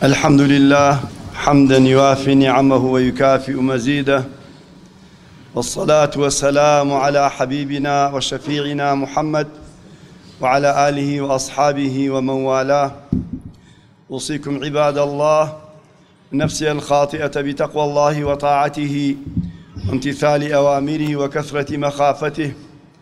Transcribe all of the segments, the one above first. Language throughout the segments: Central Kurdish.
الحمد لله حمدا يوافي نعمه ويكافئ مزيده والصلاة والسلام على حبيبنا وشفيعنا محمد وعلى آله وأصحابه ومن والاه أوصيكم عباد الله نفسي الخاطئة بتقوى الله وطاعته وامتثال أوامره وكثرة مخافته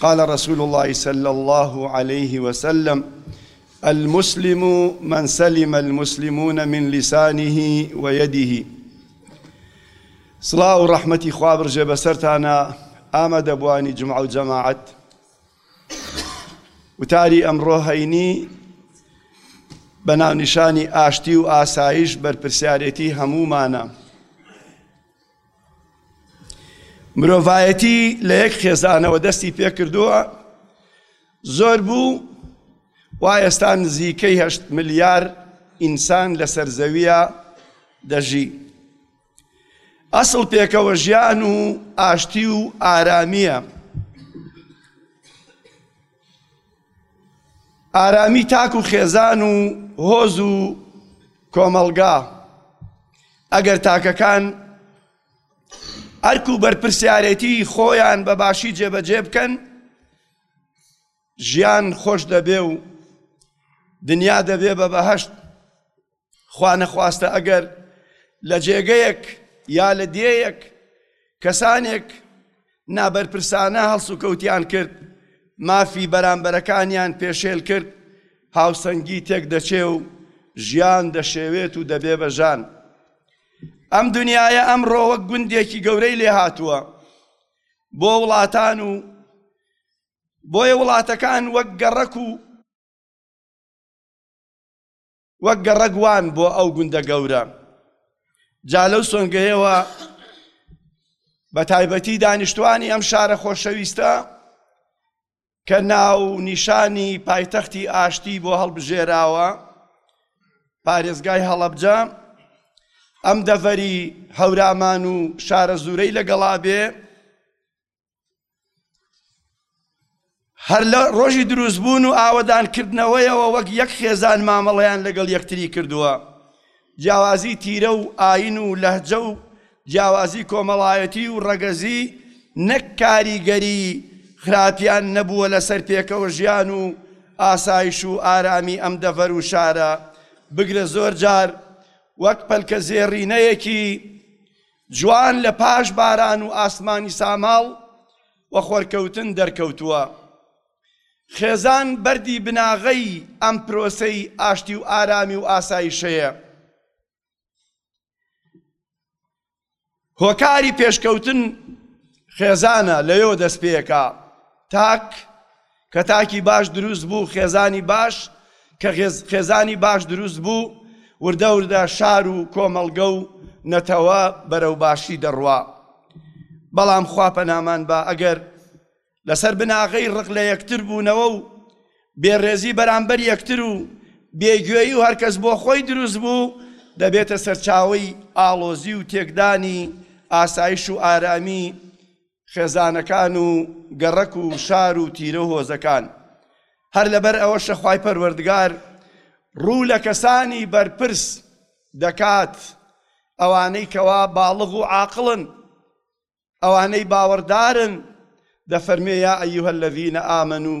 قال رسول اللە صلی اللە علیه وسلم، المسلم من سلم المسلمون من لسانه و یده. سڵاو و ڕەحمەتی خوا بڕژێ بەسەرتانا ئامادەبووانی جمعە و جەماعەت وتاری ئەمڕۆ هەینی بە ناونیشانی ئاشتی و ئاسایش بەرپرسیارێتی هەموومانە مرۆڤایەتی لە یەک خێزانەوە دەستی پێکردووە زۆر بوو وا ئێستا نزیکەی هەشت ملیار ئینسان لەسەر زەویە دەژی ئەسڵ پێکەوە ژیان و ئاشتی و ئارامیە ئارامی تاک و خێزان و هۆز و کۆمەڵگا ئەگەر تاکەکان ئەرک و بەرپرسیارێتی خۆیان بە باشی جێبەجێ بکەن ژیان خۆش دەبێ و دنیا دەبێ بە بەهشت خوا نەخواستە ئەگەر لە جێگەیەک یا لە دێیەک کەسانێک نابەرپرسانە هەڵسوکەوتیان کرد مافی بەرامبەرەکانیان پێشێل کرد هاوسەنگی تێک دەچێ و ژیان دەشێوێت و دەبێ بەژان ئەم دنیاە ئەم ڕۆوە گوندێکی گەورەی لێ هاتووە بۆ وڵاتان و بۆیە وڵاتەکان وەک گەڕەک و وەک گەڕەک وان بۆ ئەو گوندە گەورە جا لەو سۆنگەیەوە بە تایبەتی دانیشتوانی ئەم شارە خۆشەویستە کە ناو نیشانی پایتەختی ئاشتی بۆ هەڵبژێراوە پارێزگای هەڵەبجە ئەم دەڤەری هەورامان و شارە زورەی لەگەڵا بێ هەر لە ڕۆژی دروستبوون و ئاوەدانکردنەوەیەوە وەک یەک خێزان مامەڵەیان لەگەڵ یەکتری کردووە جیاوازی تیرە و ئاین و لەهجە و جیاوازی کۆمەڵایەتی و ڕەگەزی نەک کاریگەری خراپیان نەبووە لەسەر پێکەوە ژیان و ئاسایش و ئارامی ئەم دەڤەر و شارە بگرە زۆر جار وەک پەلکە زێڕینەیەکی جوان لە پاش باران و ئاسمانی ساماڵ و خۆرکەوتن دەرکەوتووە. خێزان بەردی بناغەی ئەم پرۆسەی ئاشتی و ئارامی و ئاسایشەیە. هۆکاری پێشکەوتن خێزانە، لەوێوە دەستپێکا. تاک. کە تاکی باش دروست بوو خێزانی باش کە خێزانی باش دروست بوو وردە وردە شار و کۆمەڵگە و نەتەوە بەرەو باشی دەڕوا بەڵام خوا پەنامان با ئەگەر لەسەر بناغەی ڕق لە یەکتر بوونەوە و بێڕێزی بەرامبەر یەکتر و بێگوێی و هەرکەس بۆ خۆی دروست بوو دەبێتە سەرچاوی ئاڵۆزی و تێکدانی ئاسایش و ئارامی خێزانەکان و گەڕەک و شار و تیرە و هۆزەکان. هەر لەبەر ئەوەشە خوای پەروەردگار ڕوو لە کەسانی بەرپرس دەکات، ئەوانەی کەوا باڵغ و عاقڵن، ئەوانەی باوەڕدارن، دەفەرمێ، یا ایها الذین آمنوا،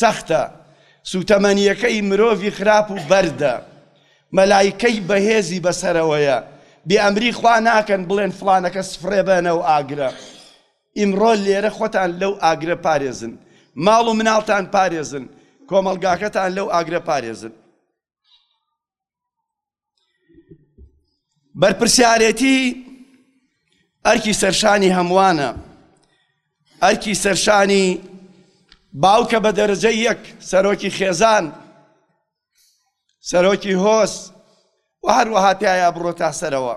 سەختە، سوتەمەنیەکەی مرۆڤی خراپ و بەردە، مەلایکەی بەهێزی بەسەرەوەیە، بێ ئەمری خوا ناکەن بڵێن فڵانەکەس فڕێبەنە ئەو ئاگرە، ئیمڕۆ لێرە خۆتان لەو ئاگرە پارێزن، ماڵ و مناڵتان پارێزن، کۆمەڵگاکەتان لەو ئاگرە پارێزن. بەرپرسیارەتی ئەرکی سەرشانی هەمووانە ئەرکی سەرشانی باوکە بە دەرەجە یەک سەرۆکی خێزان سەرۆکی هۆس و هەروەها پیایا بڕۆ تا سەرەوە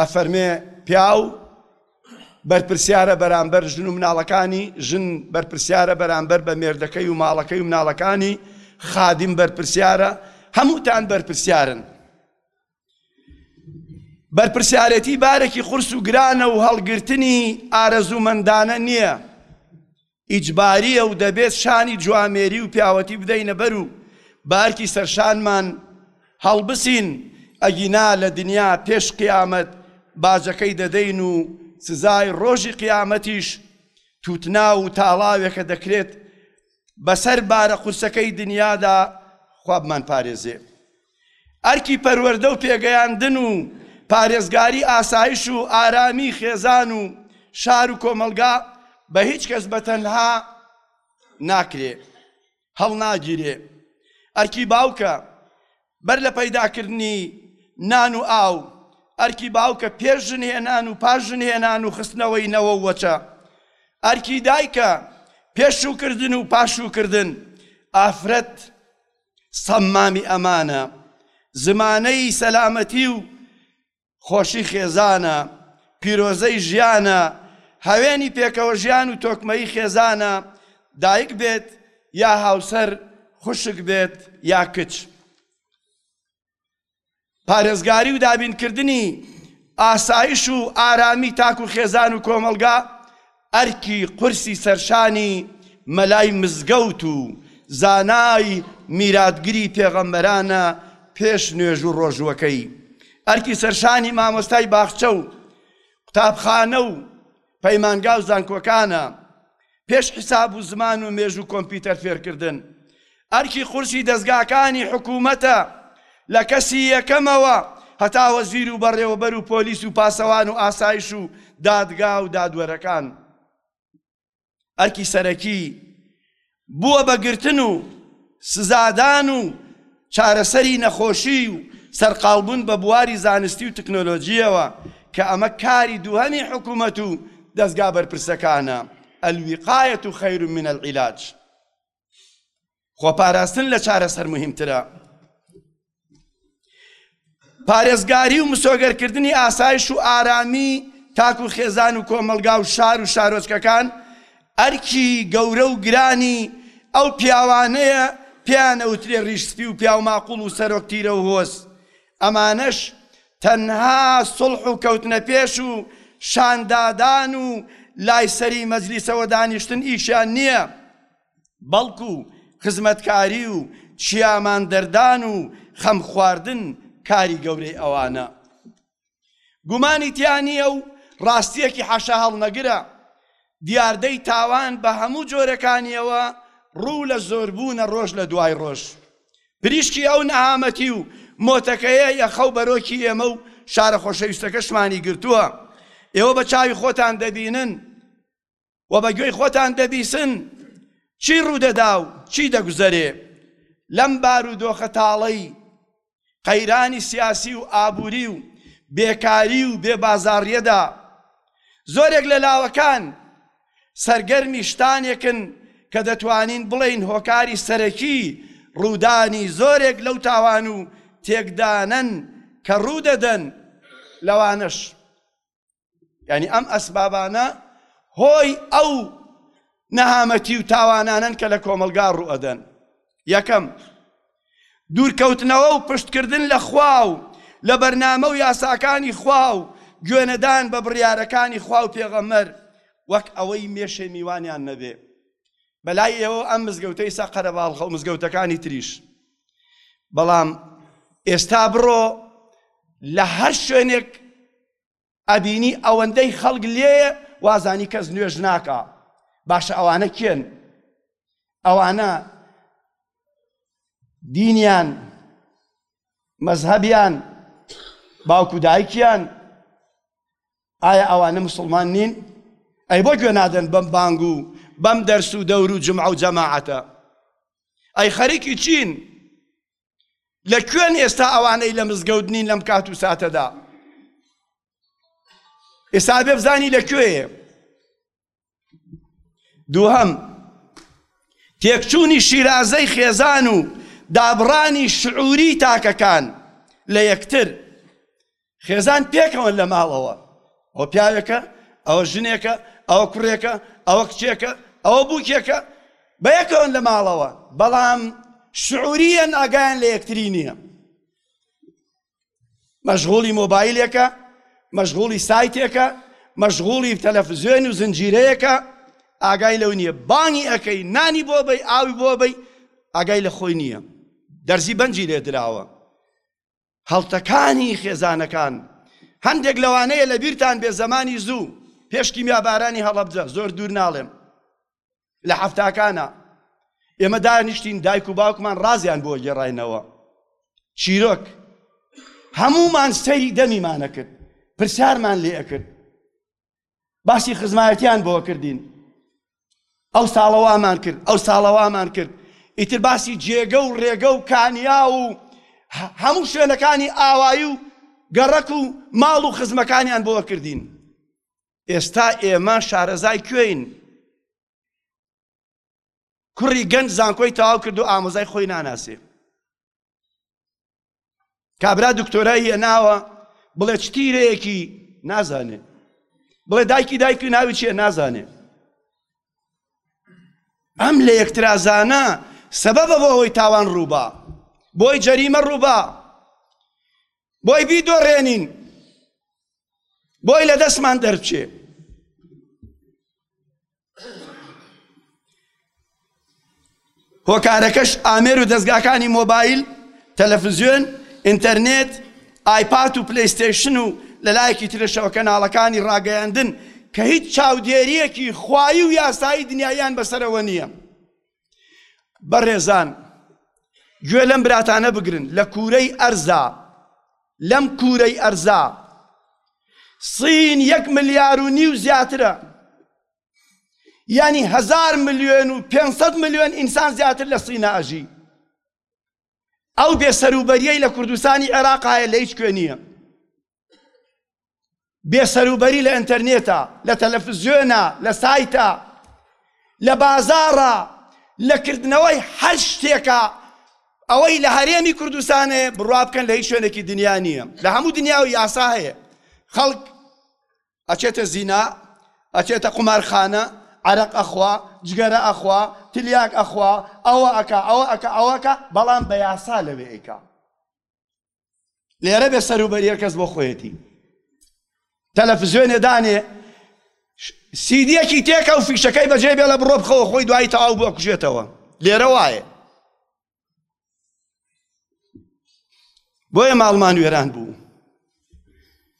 ئەفەرمێ پیاو بەرپرسیارە بەرامبەر ژن و مناڵەکانی ژن بەرپرسیارە بەرامبەر بە مێردەکەی و ماڵەکەی و مناڵەکانی خادیم بەرپرسیارە هەمووتان بەرپرسیارن بەرپرسیارەتی بارێکی قورس و گرانە و هەڵگرتنی ئارەزوومەندانە نییە ئیجبارییە و دەبێت شانی جوامێری و پیاوەتی بدەینە بەر و بە ئەرکی سەرشانمان هەڵبسین، ئەگینا لە دنیا پێش قیامەت باجەکەی دەدەین و سزای ڕۆژی قیامەتیش تووتناو و تاڵاوێکە دەکرێت بەسەر بارە قورسەکەی دنیادا، خوا بمانپارێزێ. ئەرکی پەروەردە و پێگەیاندن و پارێزگاری ئاسایش و ئارامی خێزان و شار و کۆمەڵگا بە هیچ کەس بە تەنها ناکرێ هەڵناگیرێ ئەرکی باوکە بەر لە پەیداکردنی نان و ئاو ئەرکی باوکە پێش ژن هێنان و پاش ژن هێنان و خستنەوەی نەوە و وەچە ئەرکی دایکە پێش شووکردن و پاش شووکردن ئافرەت سەممامی ئەمانە زمانەی سەلامەتی و خۆشی خێزانە پیرۆزەی ژیانە هاوێنی پێکەوە ژیان و تۆکمەی خێزانە دایک بێت یا هاوسەر خوشک بێت یا کچ پارێزگاری و دابینکردنی ئاسایش و ئارامی تاک و خێزان و کۆمەڵگا ئەرکی قورسی سەرشانی مەلای مزگەوت و زانای میراتگری پێغەمبەرانە پێش نوێژ و ڕۆژووەکەی ئەرکی سەرشانی مامۆستای باخچە و قوتابخانە و پەیمانگا و زانکۆکانە، پێش حیساب و زمان و مێژوو کۆمپیوتەر فێرکردن ئەرکی قورسی دەزگاکانی حکوومەتە لە کەسی یەکەمەوە هەتا وەزیر و بەڕێوەبەر و پۆلیس و پاسەوان و ئاسایش و دادگا و دادوەرەکان ئەرکی سەرەکی بووە بە گرتن و سزادان و چارەسەری نەخۆشی و سەرقاڵبوون بە بواری زانستی و تکنۆلۆجییەوە کە ئەمە کاری دووهەمی حکوومەت و دەزگا بەرپرسەکانە الوقایە و خیر من العلاج خۆپاراستن لە چارەسەر مهمترە پارێزگاری و مسۆگەرکردنی ئاسایش و ئارامی تاک و خێزان و کۆمەڵگا و شار و شارۆچکەکان ئەرکی گەورە و گرانی ئەو پیاوانەیە پێیان ئەوترێ ڕیشسپی و پیاو ماقوڵ و سەرۆک تیرە و هۆز ئەمانەش تەنها سڵح و کەوتنە پێش و شاندادان و لای سەری مەجلیسەوە دانیشتن ئیشیان نییە بەڵکو خزمەتکاری و چیاماندەردان و خەمخواردن کاری گەورەی ئەوانە گومانی تیا نییە و ڕاستیەکی حەشەهەڵنەگرە دیاردەی تاوان بە هەموو جۆرەکانیەوە ڕوو لە زۆربوونە ڕۆژ لە دوای ڕۆژ پریشکی ئەو نەهامەتی و مۆتەکەیە یەخەو بەرۆکی ئێمە و شارە خۆشەویستەکەشمانی گرتووە ئێوە بە چاوی خۆتان دەبینن و بە گوێی خۆتان دەبیسن چی ڕوودەدا و چی دەگوزەرێ لەم بار و دۆخە تاڵەی قەیرانی سیاسی و ئابووری و بێکاری و بێ بازاڕیەدا زۆرێک لە لاوەکان سەرگەرمی شتانێکن کە دەتوانین بڵین هۆکاری سەرەکی ڕوودانی زۆرێک لەو تاوان و تێکدانەن کە ڕوودەدەن لەوانش یعنی ئەم ئەسبابانە هۆی ئەو نەهامەتی و تاوانانن کە لە کۆمەلگا ڕوئەدەن یەکەم دوورکەوتنەوە و پشتکردن لە خوا و لە بەرنامە و یاساکانی خوا و گوێنەدان بە بڕیارەکانی خوا و پێغەمەر وەک ئەوەی مێشێ میوانیان نەبێ بەلای ئێوە ئەم مزگەوتەی سە قەرەباڵخە و مزگەوتەکانی تریش بەڵام ئێستا بڕۆ لە هەر شوێنێک ئەبینی ئەوەندەی خەڵک لێیە وازانی کەس نوێژ ناکە باشە ئەوانە کێن ئەوانە دینیان مەزهەبیان باوکو دایکیان ئایا ئەوانە موسڵمان نین؟ ئەی بۆ گوێ نادەن بەم بانگ و بەم دەرس و دەور و جومعە و جەماعەتە؟ ئەی خەریکی چین؟ لە کوێن ئێستا ئەوانەی لە مزگەوت نین لەم کات و ساتەدا؟ ئێستا بێ بزانی لە کوێیە؟ دووهەم تێکچوونی شیرازەی خێزان و دابڕانی شعوری تاکەکان لە یەکتر خێزان پێکەوەن لە ماڵەوە ئەو پیاوێکە ئەوە ژنێکە ئەوە کوڕێکە ئەوە کچێکە ئەوە بووکێکە بە یەکەوەن لە ماڵەوە بەڵام شعوریەن ئاگایان لە یەکتری نییە مەشغوڵی مۆبایلێکە مەشغوڵی سایتێکە مەشغوڵی تەلەفزیۆن و زنجیرەیەکە ئاگای لەو نییە بانگی ئەەکەی نانی بۆ بەی ئاوی بۆ بەی ئاگای لە خۆی نییە دەرزی بەنجی لێ دراوە هەڵتەکانی خێزانەکان هەندێک لەوانەیە لە بیرتان بێ زەمانی زوو پێشکی میابارانی هەڵەبجە زۆر دوور ناڵێم لە حەفتاکانە ئێمە دانیشتین دایک و باوکمان ڕازیان بۆ گێڕاینەوە چیرۆک هەموومان سەیری دەمیمانە کرد پرسیارمان لێ ئەکرد باسی خزمایەتیان بۆ کردین ئەو ساڵەوامان کرد ئەو ساڵەوامان کرد ئیتر باسی جێگە و ڕێگە و کانیا و هەموو شوێنەکانی ئاوایی و گەڕەک و ماڵ و خزمەکانیان بۆ کردین ئێستا ئێمە شارەزای کوێین؟ کوڕی گەنج زانکۆی تەواو کرد و ئامۆزای خۆی ناناسێ کابرا دکتۆرای هێناوە بڵێ چتیرەیەکی نازانێ بڵێ دایکی دایکی ناوی چیە نازانێ ئەم لە یەکترازانە سەبەبە بۆ ئەوەی تاوان ڕووبا بۆی جەریمە ڕووبا بۆی بیدۆڕێنین بۆی لە دەستمان دەرچێ هۆکارەکەش ئامێر و دەستگاکانی مۆبایل تەلەفزیۆن ئینتەرنێت ئایپات و پلیستشن و لە لایەکی ترشەوە کەناڵەکانی ڕاگەیاندن کە هیچ چاودێریەکی خوایی و یاسایی دنیایان بەسەرەوە نییە. بەڕێزان گوێ لەم براتانە بگرن لە کوورەی ئەرزا لەم کوورەی ئەرزا سین یەک ملیار و نیو زیاترە یعنی هزار ملیۆن و 500 ملیۆن ئینسان زیاتر لە سینا ئەژی ئەو بێسەروبەریەی لە کوردستانی عێراق هەیە لە هیچ کوێ نییە بێسەروبەری لە ئەنتەرنێتە لە تەلەفزیۆنە لە سایتە لە بازاڕە لە کردنەوەی هەر شتێکە ئەوەی لە هەرێمی کوردستانێ بڕوا بکەن لە هیچ شوێنێکی دنیا نییە لە هەموو دنیا و یاسا هەیە خەڵک ئەچێتە زینا ئەچێتە قومارخانە عرق ئەخوا جگەرە ئەخوا تلیاک ئەخوا ئەوە ئەکا ئەوە ئەکا ئەوەکە بەڵام بە یاسا لەوێ ئەیکا لێرە بێ سەروبەریە کەس بۆ خۆیەتی تەلەفزیۆنێ دانێ سیدیەکی تێکە و فیشەکەی بەجێ بێ لە بڕۆ بخەوە خۆی دوایی تەواو بۆ کوژێتەوە لێرە وایە بۆیە ماڵمان وێران بوو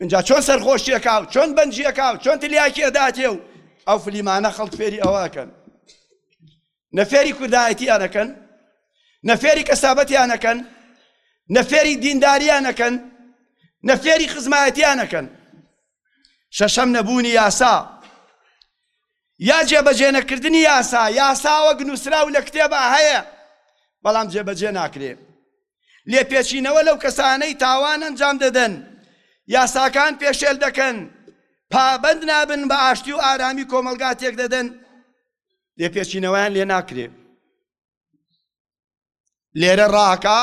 ئینجا چۆن سەرخۆشیەکە و چۆن بەنجیەکە و چۆن تلیاکی ئەداتێ و ئەو فلیمانە خەڵک فێری ئەوەکەن نەفێری کوردایەتیانەکەن نەفێری کەسابەتیانەکەن نەفێری دینداریانەکەن نەفێری خزمایەتیانەکەن شەشەم نەبوونی یاسا یا جێبەجێ نەکردنی یاسا یاساوە گنووسرا و لە کتێبە هەیە بەڵام جێبەجێ ناکرێ لێپێچینەوە لەو کەسانەی تاوان ئەنجام دەدەن، یاساکان پێشێل دەکەن، پابەند نابن بە ئاشتی و ئارامی کۆمەڵگا تێک دەدەن، لێپێچینەوەیان لێ ناکرێ. لێرە ڕاکە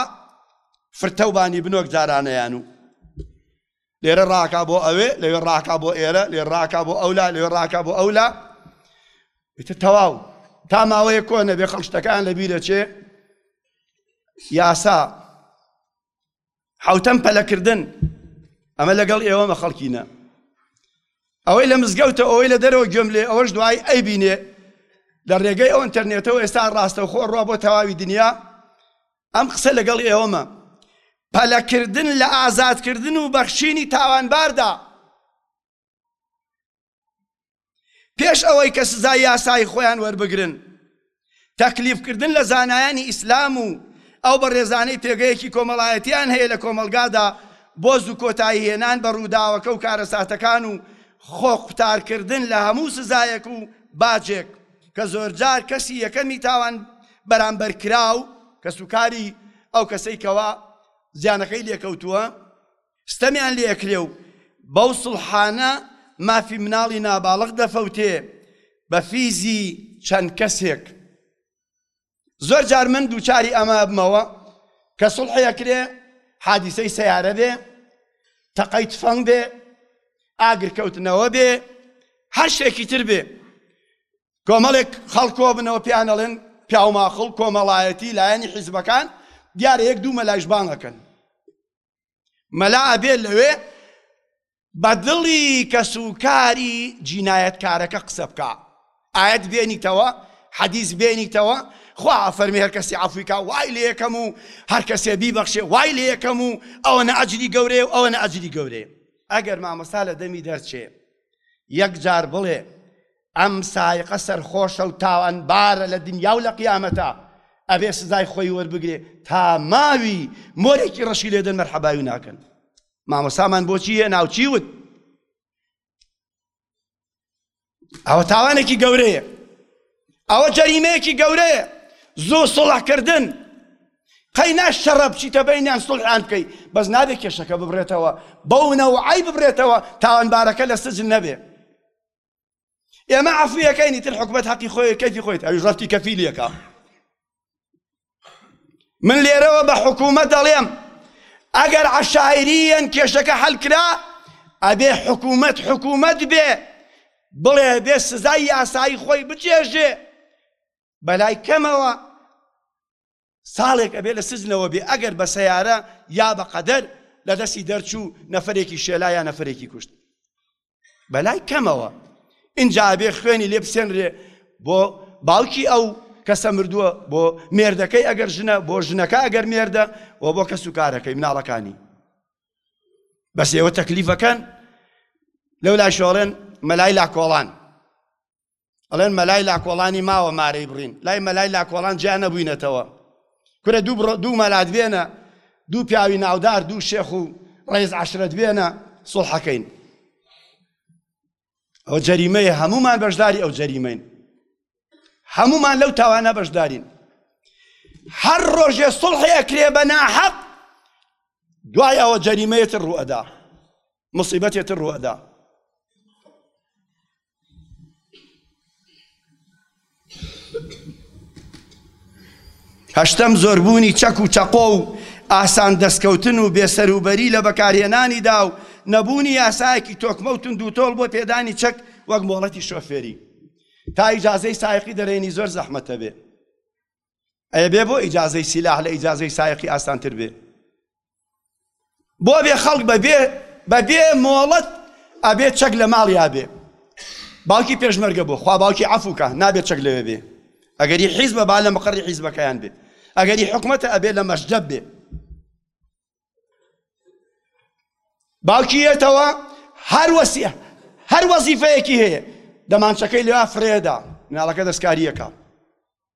فرتەوبانی بنۆک جارانەیان و لێرە ڕاکا بۆ ئەوێ لەوێ ڕاکا بۆ ئێرە لێ ڕاکا بۆ ئەولا لێ ڕاکا بۆ ئەولا ئیتر تەواو تا ماوەیە کۆ نەبێ خەڵشتەکان لە بیرە چێ یاسا حوتەم پەلەکردن ئەمە لەگەڵ ئێوەمە خەڵکینە ئەوەی لە مزگەوتە ئەوەی لە دەرەوە گوێم لێ ئەوەش دوای ئەی بینێ لە ڕێگەی ئەو ئەتەرنێتەوە ئێستا ڕاستەوخۆ ڕوا بۆ تەواوی دنیا ئەم قسە لەگەڵ ئێوەمە. پەلەکردن لە ئازادکردن و بەخشینی تاوانباردا، پێش ئەوەی کە سزای یاسایی خۆیان وەربگرن، تەکلیفکردن لە زانایانی ئیسلام و ئەو بەڕێزانەی پێگەیەکی کۆمەڵایەتییان هەیە لە کۆمەڵگادا بۆ زوو کۆتاییهێنان بە ڕووداوەکە و کارەساتەکان و خۆ قوتارکردن لە هەموو سزایەک و باجێک، کە زۆرجار کەسی یەکەمی تاوان بەرامبەر کراو کەسوکاری ئەو کەسەی کەوا زیانەکەی لێکەوتووە ستەمیان لێکرێ و بەو سڵحانە مافی مناڵی ناباڵق دەفەوتێ بە فیزی چەند کەسێک زۆر جار من دووچاری ئەمە ئەبمەوە کە سوڵحی ئەکرێ حادیسەی سەیارە بێ، تەقەی تفەنگ بێ، ئاگرکەوتنەوە بێ، هەر شتێکی تر بێ، کۆمەڵێک خەڵک کۆبنەوە پێیان ئەڵێن پیاوماخڵ، کۆمەڵایەتی، لایەنی حیزبەکان، دیارە یەک دوو مەلایش بانگ ئەکەن. مەلا ئەبێ لەوێ بە دڵی کەس و کاری جینایەتکارەکە قسە بکە ئاەت بێنیتەوە حەدیث بێنیتەوە خوا فەرمی هەر کەسی عفویکا وای لە یەکەم و هەر کەسێ بیبەخشێ وای لە یەکەم و ئەوە نە ئەجری گەورەیە و ئەوە نە ئەجری گەورەیە ئەگەر مامەسا لە دەمی دەرچێ یەک جار بڵێ ئەم سایقە سەرخۆشە و تاوانبارە لە دنیا و لە قیامەتا ئەبێ سزای خۆی وەربگرێ تا ماوی مۆرێکی ڕەشی لێدەن مەرحەباوی ناکەن مامۆسامان بۆچی هێ ناوچی وت ئەوە تاوانێکی گەورەیە ئەوە جەریمەیەکی گەورەیە زۆر سڵحکردن قەی ناش شەڕە بچیتە بینیان سڵحان بکەی بەس نابێت کێشەکە ببرێتەوە بەونەوە ئای ببرێتەوە تاوانبارەکە لە سجن نەبێ ئێمە عەفویەکەین ئیتر حکومەت حەقی خۆی کەفی خۆیت ئەویش ڕەفتی کەفیلیەکە من لێرەوە بە حکوومەت دەڵێم ئەگەر عشاعریەن کێشەکە هەلکرا ئەبێ حکوومەت حکوومەت بێ بڵێ بێ سزای یاسایی خۆی بچێژێ بەلای کەمەوە ساڵێک ئەبێ لە سجنەوە بێ ئەگەر بە سەیارە یا بە قەدەر لە دەستی دەرچوو نەفرێکی شێلا یا نەفرێکی کوشت بەلای کەمەوە اینجا ئەبێ خوێنی لێ بسێنرێ بۆ باوکی ئەو کەسە مردووە بۆ مێردەکەی ئەگەر ژنە بۆ ژنەکە ئەگەر مێردە و بۆ کەس و کارەکەی مناڵەکانی بەس ئێوە تەکلیفەکەن لەو لای شۆڵێن مەلای لاکۆڵان ئەڵێن مەلای لاکۆڵانی ماوە مارەی بڕین لای مەلای لاکۆڵان جیا نەبووینەتەوە کورە دوو بڕۆ دوو مەلات بێنە دوو پیاوی ناودار دوو شێخ و ڕێز عشرەت بێنە سڵحەکەین ئەو جەریمەیە هەمومان بەشداری ئەو جەریمەین هەمومان لەو تاوانە بەشدارین هەر ڕۆژێ سڵحەیە کرێ بە ناحەق دوای ئەوە جەریمەیەتر ڕوئەدا موسیبەتێ تر ڕوئەدا. هەشتەم زۆربوونی چەک و چەقۆ و ئاسان دەستکەوتن و بێسەروبەری لە بەکارهێنانیدا و نەبوونی یاسایەکی تۆکمە و تون دووتۆڵ بۆ پێدانی چەک وەک مۆڵەتی شۆفێری تا ئیجازەی سایقی دەرێنی زۆر زەحمەتە بێ ئەیەبێ بۆ ئیجازەی سیلاح لە ئیجازەی سایەقی ئاسانتر بێ بۆ بێ خەڵک بەبێ بەبێ مۆڵەت ئەبێ چەک لە ماڵی ئابێ باوکی پێشمەرگە بۆ خوا باوکی عفوکە نابێت چەک لەوێ بێ ئەگەری حیز بە با لە مقڕی حیزبەکەیان بێ ئەگەری حکومەتە ئەبێ لە مەشدەب بێ باوکی یەتەوە هەر وەسیە هەر وەزیفەیەکی هەیە دەمانچەکەی لێوا فرێدا مناڵەکە دەستکاریەکە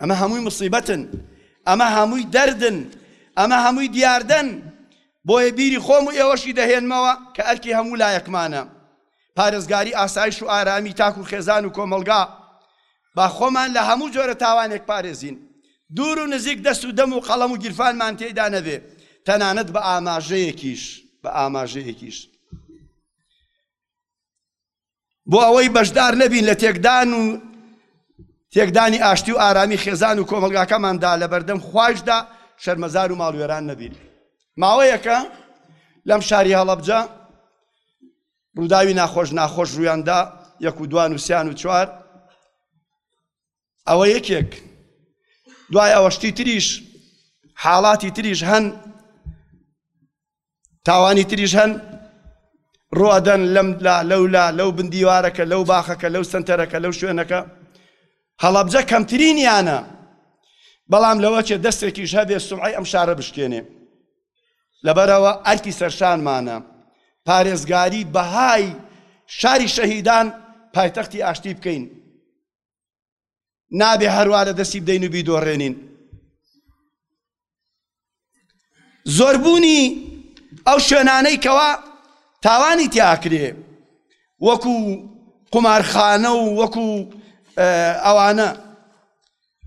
ئەمە هەمووی مصیبەتن ئەمە هەمووی دەردن ئەمە هەمووی دیاردەن بۆیە بیری خۆم و ئێوەشی دەهێنمەوە کە ئەرکی هەموو لایەکمانە پارێزگاری ئاسایش و ئارامی تاک و خێزان و کۆمەلگا با خۆمان لە هەموو جۆرە تاوانێک پارێزین دوور و نزیک دەست و دەم و قەڵەم و گیرفانمان تێدا نەبێ تەنانەت بە ئاماژەیەکیش بە ئاماژەیەکیش بۆ ئەوەی بەشدار نەبین لە تێکدان و تێکدانی ئاشتی و ئارامی خێزان و کۆمەلگاکەماندا لە بەردەم خوایشدا شەرمەزار و ماڵوێران نەبین ماوەیەکە لەم شاری هەڵەبجە ڕووداوی ناخۆش ناخۆش ڕوویاندا یەک و دوان و سیان و چوار ئەوە یەکێک دوای ئەوە شتی تریش حاڵاتی تریش هەن تاوانی تریش هەن ڕوادەن لەم لا لەولا لەو بندیوارەکە لەو باخەکە لەو سنتەرەکە لەو شوێنەکە هەڵەبجە کەمترینیانە بەڵام لەوە چێ دەستێکیش هەبێ سوعی ئەم شارە بشکێنێ لەبەرەوە ئەرکی سەرشانمانە پارێزگاری بەهای شاری شەهیدان پایتەختی ئاشتی بکەین نابێ هەروە لە دەستی بدەین و بیدۆڕێنین زۆربوونی ئەو شوێنانەی کەوا تاوانی تیاکرێ وەکو قمارخانە و وەکو ئەوانە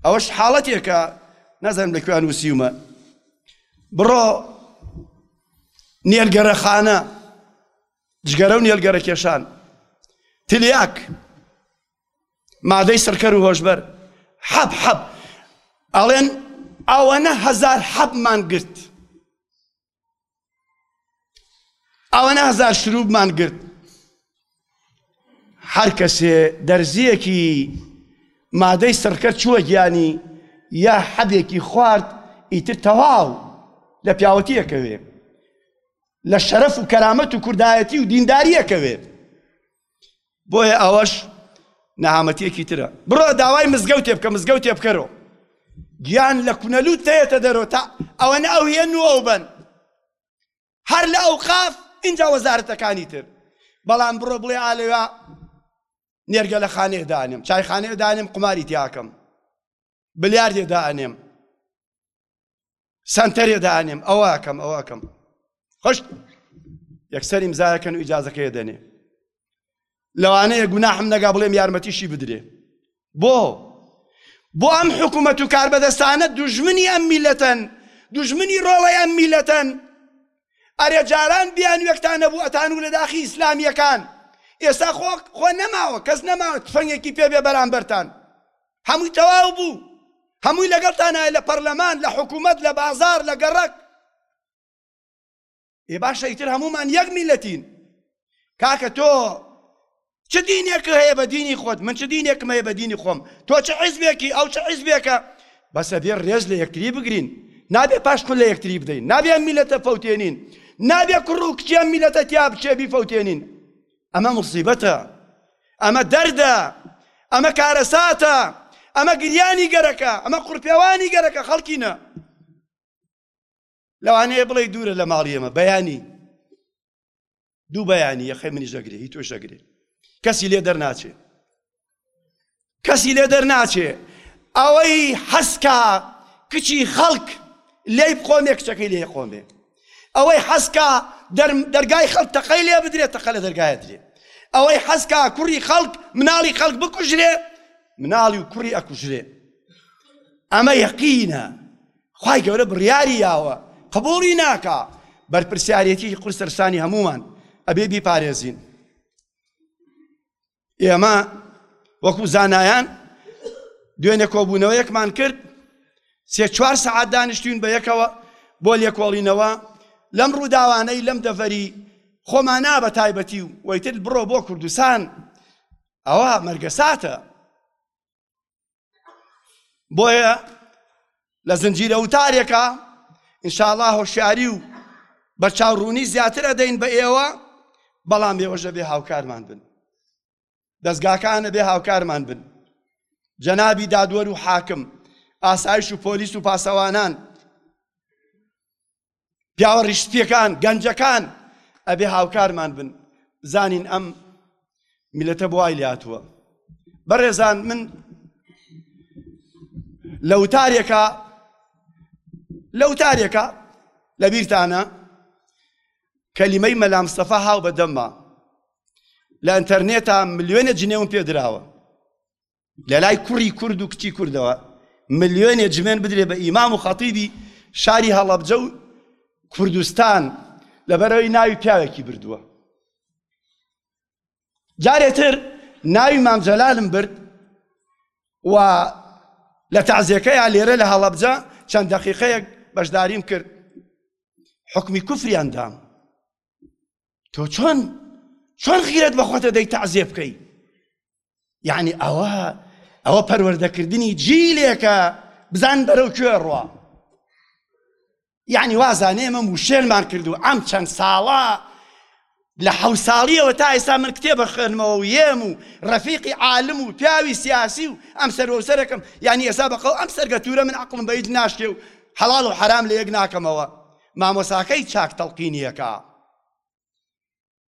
ئەوەش حاڵەتێکە نەزانم لە کوێیان وسیومە بڕۆ نێلگەرەخانە جگەرە و نێلگەرە کێشان تلیاک مادەی سڕکەر و هۆشبەر حەب حەب ئەڵێن ئەوەنە هەزار حەبمان گرت ئەوەنە هەزار شروبمان گرت هەر کەسێ دەرزیەکی مادەی سڕکە چووە گیانی یا حەبێکی خوارد ئیتر تەواو لە پیاوەتیەکەوێ لە شەرەف و کەرامەت و کوردایەتی و دینداریەکەوێت بۆیە ئەوەش نەهامەتیەکی ترە بڕۆ داوای مزگەوتێ بکە مزگەوتێ بکەرەوە گیان لە کونەلووت تەیەتە دەرەوە تا ئەوەنە ئەو هێن و ئەو بن هەر لە ئەو قاف اینجا وەزارەتەکانی تر بەڵام بڕۆ بڵێ ئالەوە نێرگە لە خانێ دانێم چایخانێ دانێم قماری تیاکەم بلیاردێ دانێم سەنتەرێ دانێم ئەوە ئەکەم ئەوە ئەکەم خۆش یەکسەر ئیمزایەکەن و ئیجازەکەی دەنێ لەوانەیە گوناحم نەگا بڵێم یارمەتیشی بدرێ بۆ بۆ ئەم حکوومەت و کاربەدەستانە دوژمنی ئەم میلەتەن دوژمنی ڕۆڵی ئەم میلەتەن ئەرێ جاران بیان وەکتان نەبوو ئەتان و لە داخی ئیسلامیەکان ئێستا خۆ خۆ نەماوە کەس نەماوە تفەنگێکی پێ بێ بەرامبەرتان هەمووی تەواو بوو هەمووی لەگەڵتانایە لە پەرلەمان لە حکوومەت لە بازار لە گەڕک ئێ باشە ئیتر هەمومان یەک میلەتین کاکە تۆ چ دینێک هەیە بە دینی خۆت من چ دینێکم هەیە بە دینی خۆم تۆ چ حیزبێکی ئەو چ حیزبێکە بەسە بێ ڕێز لە یەکتری بگرین نابێ پاشخون لە یەکتری بدەین نابێ میلەتە فەوتێنین نابێ کوڕ و کچێن میلەتە تیا بچێ بیفەوتێنین ئەمە موسیبەتە، ئەمە دەردە، ئەمە کارەساتە، ئەمە گریانی گەرەکە، ئەمە قڕپێوانی گەرەکە خەڵکینە. لەوانەیە بڵێ دوورە لە ماڵی ئێمە بەیانی دوو بەیانی یەخەی منیش دەگرێ هی تۆش دەگرێ کەسی لێ دەرناچێ کەسی لێ دەرناچێ ئەوەی حەزکا کچی خەڵک لێی بقۆمێ کچەکەی لێ قۆمێ ئەوەی حەزکا دەرگای خەڵک تەقەی لێ بدرێت تەقە لە دەرگایە درێ ئەوەی حەزکا کوڕی خەڵک مناڵی خەڵک بکوژرێ مناڵی و کوڕی ئەکوژرێ ئەمە یەقینە خی گەورە بڕیاری یاوە قبوڵی ناکا بەرپرسیارەتی قورسەرسانی هەمومان ئەبێ بیپارێزین ئێمە وەکو زانایان دوێنێ کۆبوونەوەیەکمان کرد سێ چوار سەعات دانیشتوین بە یەکەوە بۆ لێکۆڵینەوە لەم ڕووداوانەی لەم دەڤەری خۆمانە بە تایبەتی و وەیتر بڕۆ بۆ کوردستان ئەوە مەرگەساتە بۆیە لە زنجیرە وتارێکە ئینشاءڵا هۆشیاری و بە چاوڕوونی زیاتر ئەدەین بە ئێوە بەڵام ئێوەژە بێ هاوکارمان بن دەستگاکانە بێ هاوکارمان بن جەنابی دادوەر و حاکم ئاسایش و پۆلیس و پاسەوانان پیاوە ڕیشتیەکان گەنجەکان ئەبێ هاوکارمان بن زانین ئەم میلەتە بوای لاتووە بەڕێزان من لە وتارێکە لە وتارێکە لە بیرتانە کەلیمەی مەلامستەفا هاو بەدەمما لە ئەتەرنێتا ملیۆنە جنێوم پێدراوە لە لای کوڕی کورد و کچی کوردەوە ملیۆنێ جمێن بدرێ بە ئیمام و خەتیبی شاری هەڵەبجە و کوردستان لەبەرەوەی ناوی پیاوێکی بردووە جارێتر ناوی مامجەلالم برد و لە تازیەکەیان لێرە لە هەڵەبجە چەند دەقیقەیەک بەشداریم کرد حکمی کوفریان دام تۆ چۆن چۆن خیرت بەخۆتە دەی تازیێ بکەیت یعنی ئەوە ئەوە پەروەردەکردنی جیلێکە بزان بەرەو کوێ ڕوە یعنی وازانێ ئێمە وشێنمان کردو ئەم چەند ساڵە لە حەو ساڵیەوە تا ئێستا من کتێبە خوێنمەوە و یێم و ڕەفیقی عالم و پیاوی سیاسی و ئەم سەرۆسەرەکەم یعنی ئێسا بەقەو ئەم سەرگەتورە من عقلم بە هیچ ناشتێ و حەڵال و حرام لە یەک ناکەمەوە مامۆساکەی چاک تەڵقینیەکە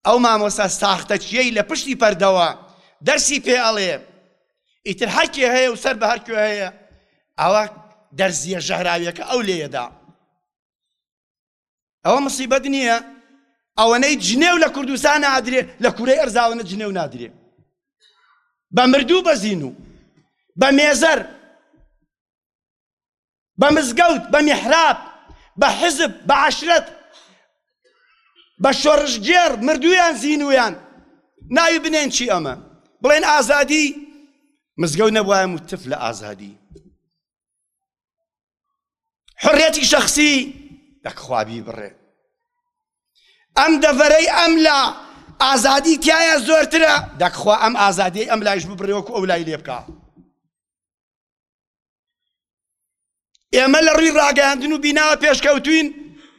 ئەو مامۆستا ساختەچیەی لە پشتی پەردەوە دەرسی پێ ئەڵێ ئیتر حەکێ هەیە و سەر بە هەر کوێ هەیە ئەوە دەرزیە ژەهراویەکە ئەو لێدا ئەوە مصیبەت نییە ئەوەنەی جنێو لە کوردستان نادرێ لە کورەی ئەرزاوەنە جنێو نادرێ بە مردوو بەزین و بە مێزەر بە مزگەوت بە میحراب بە حزب بە عەشرەت بە شۆڕشگێڕ مردوویان زینوویان ناوی بنێن چی ئەمە بڵێن ئازادی مزگەوت نەبوایە متف لە ئازادی حڕێتی شخصی دەخوابی بڕێ ئەم دەڤەرەی ئەم لە ئازادی تایە زۆرترە دەخوا ئەم ئازادی ئەم لایش ببرێوەکو ئەو لای لێ بکە ئێمە لە ڕووی ڕاگەیاندن و بیناوە پێشکەوتوین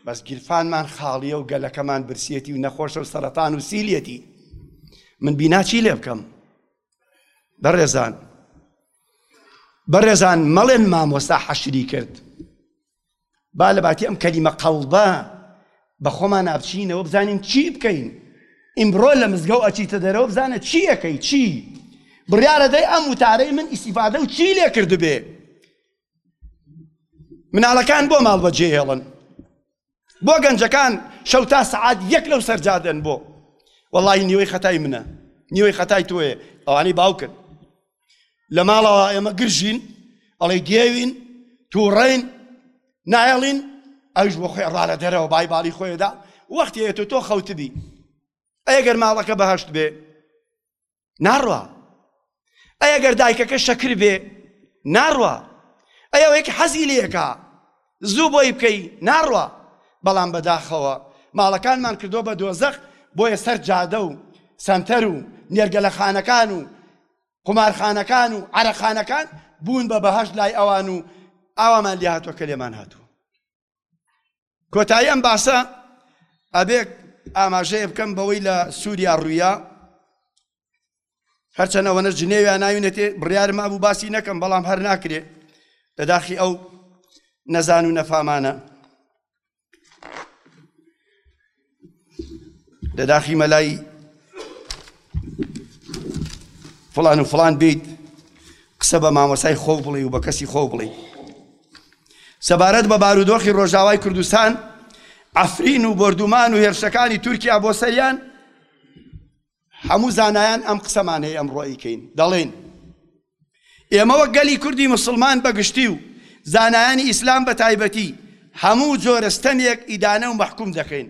بەس گیرفانمان خاڵیە و گەلەکەمان برسیەتی و نەخۆشە و سەرەتان و سیلەتی من بیناچی لێ بکەم بەڕێزان بەڕێزان مەڵێن مامۆستا حەشری کرد با لە باتی ئەم کەلیمە قەڵبە بە خۆمان نابچینەوە بزانین چی بکەین ئیمڕۆ لە مزگەوت ئەچیتە دەرەوە بزانە چیەکەی چی بڕیارە دەی ئەم وتارەی من ئیسیفادە و چی لێ کردبێ مناڵەکان بۆ ماڵ بەجێ هێڵن بۆ گەنجەکان شەو تا سعات یەک لەو سەرجادن بۆ وەڵی نیوەی خەتای منە نیوەی خەتای تۆیە ئەوانەی باوکن لە ماڵەوە ئێمە گرژین ئەڵێ گێوین تووڕین نایەڵین ئەوش بۆ خۆی ڕالە دەرەوە بای باڵی خۆیدا وەختێ تۆ تۆ خەوتبی ئەگەر ماڵەکە بەهشت بێ ناڕوا ئەگەر دایکەکە شەکر بێ ناڕوا ئەیەوەیەک حەزی لەکە زوو بۆی بکەی ناڕوا بەڵام بەداخەوە ماڵەکانمان کردوە بە دۆزەخ بۆیە سەر جادە و سەنتەر و نێرگەلەخانەکان و قومارخانەکان و عەرەقخانەکان بوون بە بەهەشت لای ئەوان و ئاوامان لێ هاتوە کە لێمان هاتوە کۆتایی ئەم باسە ئەبێ ئاماژەیە بکەم بەوەی لە سووریا ڕوویا هەرچەند ئەوەنە جنێویان ناوینەتێ بڕیارم ئەبوو باسی نەکەم بەڵام هەر ناکرێ لە داخی ئەو نەزان و نەفامانە لە داخی مەلای فلان و فلان بیت قسە بە مامۆسای خۆ بڵێ و بە کەسی خۆ بڵێ سەبارەت بە بارودۆخی ڕۆژاوای کوردستان ئەفرین و بردومان و هێرشەکانی تورکیا بۆ سەریان هەموو زانایان ئەم قسەمان هەیە ئەمڕۆ ئەیکەین، دەڵێین ئێمە وەک گەلی کوردی موسڵمان بە گشتی و زانایانی ئیسلام بە تایبەتی هەموو جۆرە ستەمێک ئیدانە و مەحکوم دەکەین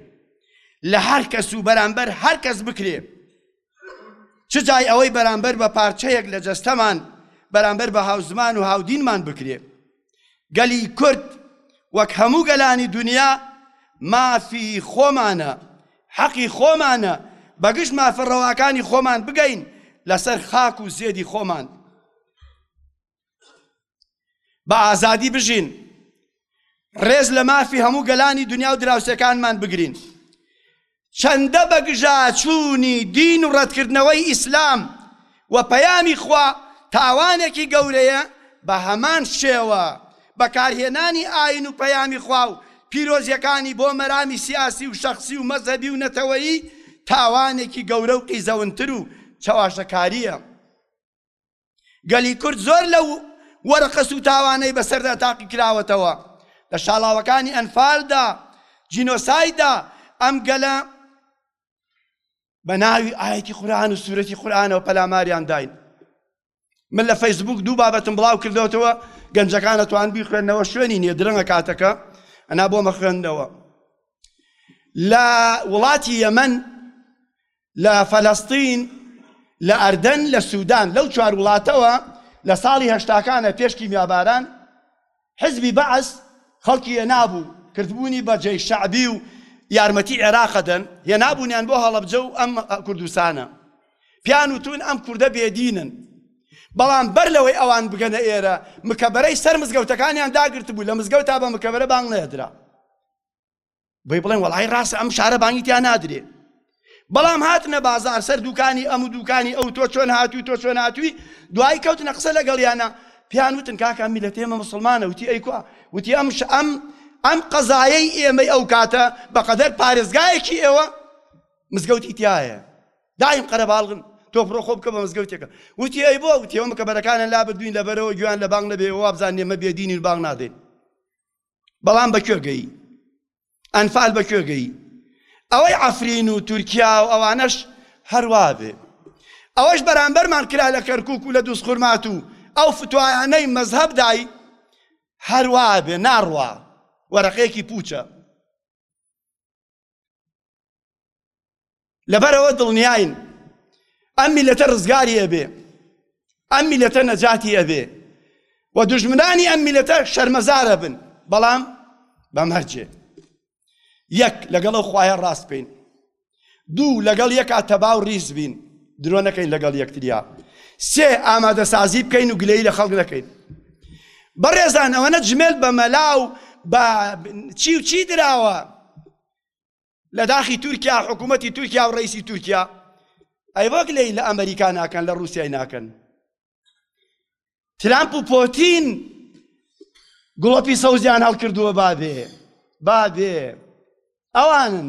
لە هەر کەس و بەرامبەر هەر کەس بکرێ چ جای ئەوەی بەرامبەر بە پارچەیەک لە جەستەمان بەرامبەر بە هاوزمان و هاودینمان بکرێ گەلی کورد وەک هەموو گەلانی دونیا مافی خۆمانە، حەقی خۆمانە بەگژ مافە ڕەواکانی خۆمان بگەین لەسەر خاک و زێدی خۆمان. بە ئازادی بژین، ڕێز لە مافی هەموو گەلانی دونیا و دراوسێکانمان بگرین. چەندە بەگژاچوونی دین و ڕەتکردنەوەی ئیسلام و پەیامی خوا تاوانێکی گەورەیە، بە هەمان شێوە بەکارهێنانی ئاین و پەیامی خوا و پیرۆزیەکانی بۆ مەرامی سیاسی و شەخسی و مەزهەبی و نەتەوەیی تاوانێکی گەورە و قیزەونتر و چەواشەکاریە. گەلی کورد زۆر لەو وەرقە سووتاوانەی بەسەردا تاقی کراوەتەوە لە شاڵاوەکانی ئەنفالدا جینۆسایدا ئەم گەلە بە ناوی ئاەتی قورآان و سوورەتی قورآانەوە پەلاماریان داین من لە فەیسبوک دوو بابەتم بڵاو کردوەتەوە گەنجەکانە توان بی خوێندنەوە شوێنی نیە درەنگە کاتەکە ئەنا بۆ مە خوێندنەوە لە وڵاتی یەمەن لە فەلەستین، لە ئەردەن، لە سودان، لەو چوار وڵاتەوە لە ساڵی هەشتاکانە پێش کیمیاباران، حزبی بەعس خەڵکی هێنابوو، کردبوونی بە جەیش شەعبی و یارمەتی عێراق ئەدەن، هێنابوونیان بۆ هەڵەبجە و ئەم کوردستانە. پێیان وتوون ئەم کوردە بێدینن. بەڵام بەر لەوەی ئەوان بگەنە ئێرە، مکەبەرەی سەر مزگەوتەکانیان داگرتبوو، لە مزگەوتا بە مکەبەرە بانگ نەئەدرا. بۆی بڵێن وەڵی ڕاستە ئەم شارە بانگی تیا نادرێ بەڵام هاتنە بازار سەر دوکانی ئەم و دوکانی ئەو تۆ چۆن هاتووی تۆ چۆن هاتووی دوایی کەوتنە قسە لەگەڵیانە پێیان وتن کاکە میلە تێمە مسلمانە وتی ئەیکوا وتی ئەم ئەم ئەم قەزایەی ئێمەی ئەو کاتە بەقەدەر پارێزگایەکی ئێوە مزگەوتی تایە دایم قەرەباڵغن تۆ بڕۆ خۆ بکە بە مزگەوتێکە وتی ئەی بۆ وتیەوە کە بەرەکانە لا بردوین لەبەرەوە گویان لە بانگ نەبێ وابزان نێمە بێدینی بانگ نادەین بەڵام بە کوێ گەی ئەنفال بە کوێ گەی ئەوەی عفرین و تورکیا و ئەوانەش هەروابێ ئەوەش بەرامبەرمان کرا لە کەرکک و لە دووسخورمات و ئەو فتوایانەی مەذهب دای هەروابێ ناڕوا وەرەقەیەکی پوچە لەبەرەوە دڵنیاین ئەم میلەتە ڕزگاری ئەبێ ئەم میلەتە نەجاتی ئەبێ و دژمنانی ئەم میلەتە شەرمەزارە بن بەڵام بەم هەرجێ یەک لەگەڵ ئەو خوایە ڕاست بین دوو لەگەڵ یەکا تەباو ڕیز بین درۆ نەکەین لەگەڵ یەکتریا سێ ئامادە سازی بکەین و گلەی لە خەڵک نەکەین بەڕێزان ئەوەنە جمێل بە مەلا و بە چی و چی دراوە لە داخی تورکیا حکوومەتی تورکیا و ڕیسی تورکیا ئەی وەک لەی لە ئەمریکا ناکەن لە رووسای ناکەن ترامپ و پۆتین گڵۆپی سەوزیان هەڵکردووە بابێ بابێ ئەوانن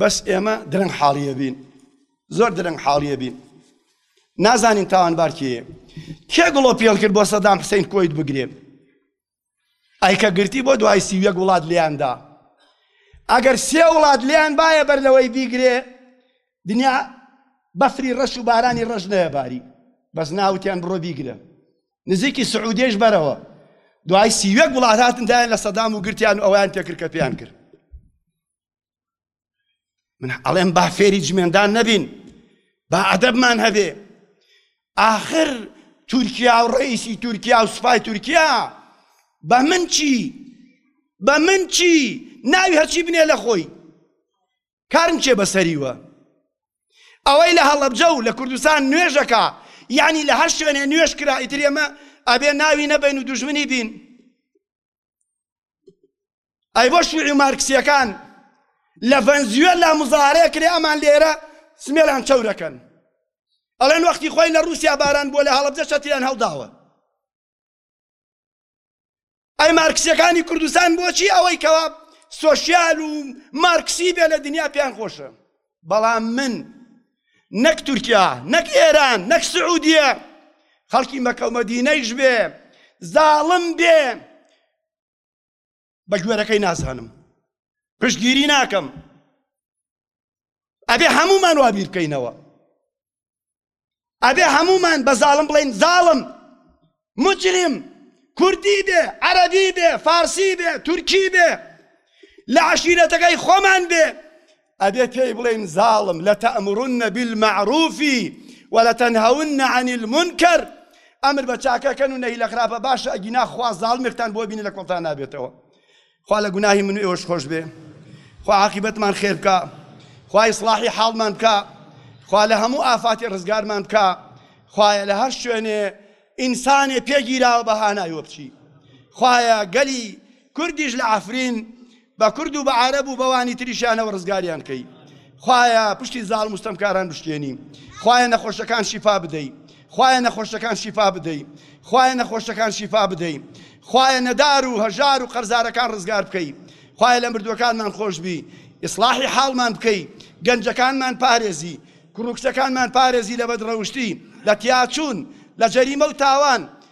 بەس ئێمە درەنگ حاڵیە بین زۆر درەنگ حاڵیە بین نازانین تاوانبارکیە کێ گوڵۆ پێڵ کرد بۆ سەدام حسین کۆیت بگرێن ئایکە گرتی بۆ دوای سی یەک وڵات لیاندا ئەگەر سێ وڵات لیان باە بەر لەوەی بیگرێ دنیا بەفری ڕەش و بارانی ڕەش نەیەباری بەس ناوتیان بڕۆ بیگرن نزیکی سعودیش بەرەوە دوای سی وێک وڵات هاتن دایان لە سەدام و گرتیان و ئەویان تێکرد کە پێیان کرد من ئەڵێم با فێری جمێندان نەبین با ئەدەبمان هەبێ آخر تورکیا و ڕئیسی تورکیا و سوپای تورکیا بە من چی بە من چی ناوی هەرچی بنێ لە خۆی کارم چیە بەسەری وە ئەوەی لە هەڵەبجە و لە کوردستان نوێژەکە یعنی لە هەر شوێنێ نوێش کرا ئیتر ئێمە ئەبێ ناوی نەبین و دوژمنی بین ئەی بۆ شوعی مارکسیەکان لە ڤەنزیوە لە مزارەیە کرێ ئەمان لێرە سمێلان چەو دەکەن ئەڵێن وەختی خۆی لە رووسیا باران بۆ لە هەڵبجە چەتریان هەڵداوە ئەی مارکسیەکانی کوردستان بۆچی ئەوەی کەوا سۆشیال و مارکسی بێ لە دنیا پێیان خۆشە بەڵام من نەک تورکیا نەک ئێران نەک سعودیە خەڵکی مەکەومەدینەیش بێ زاڵم بێ بە گوێرەکەی نازانم پشتگیری ناکەم ئەبێ هەمومان وا بیر بکەینەوە ئەبێ هەمومان بە زاڵم بڵین زاڵم مجرم کوردی بێ عەرەبی بێ فارسی بێ تورکی بێ لە عشیرەتەکەی خۆمان بێ ئەبێ پێی بڵێین زاڵم، لتأمرن بالمعروف ولتنهون عن المنکر، ئەمر بە چاکە کەن و نەهی لە خراپە باشە، ئەگینا خوا زاڵمێکتان بۆ بینێ لە کۆڵتان نابێتەوە. خوا لە گوناهی من و ئێوەش خۆش بێ، خوا عاقیبەتمان خێر بکا، خوا ئیسڵاحی حاڵمان بکا، خوا لە هەموو ئافاتێ ڕزگارمان بکا، خوایە لە هەر شوێنێ ئینسانێ پێگیراوە بە هانای وە بچی، خوایە گەلی کوردیش لە عەفرین بە کورد و بە عەرەب و بەوانی تریشیانەوە ڕزگاریان کەی خوایە پشتی زاڵم و ستەمکاران بشکێنی خوایە نەخۆشەکان شیفا بدەی خوایە نەخۆشەکان شیفا بدەی خوایە نەخۆشەکان شیفا بدەی خوایە نەدار و هەژار و قەرزارەکان ڕزگار بکەی خوایە لە مردوەکانمان خۆشببی ئیسلاحی حاڵمان بکەی گەنجەکانمان پارێزی کوڕکسەکانمان پارێزی لە بەدڕەوشتی لە تیاچوون لە جەریمە و تاوان